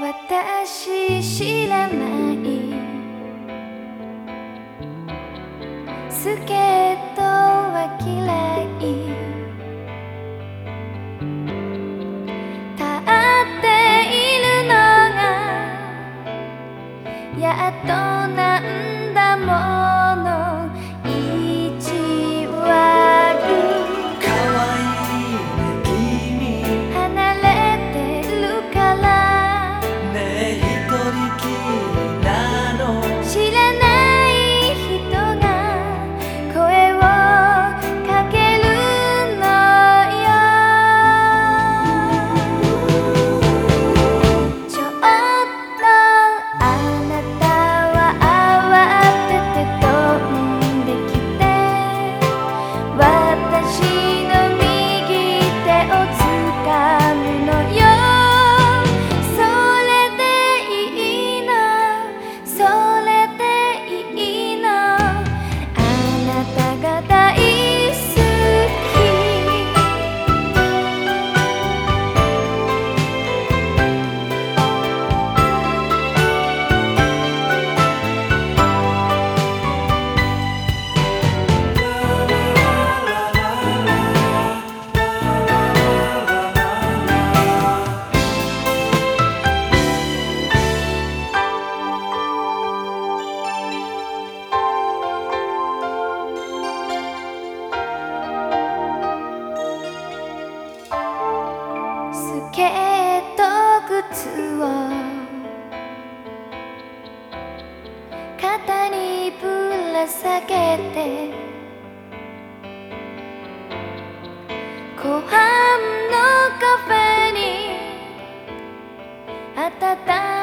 私知らない。スケートは嫌い。立っているのがやっとなんだもん。ケット靴を肩にぶら下げて後半のカフェに温ま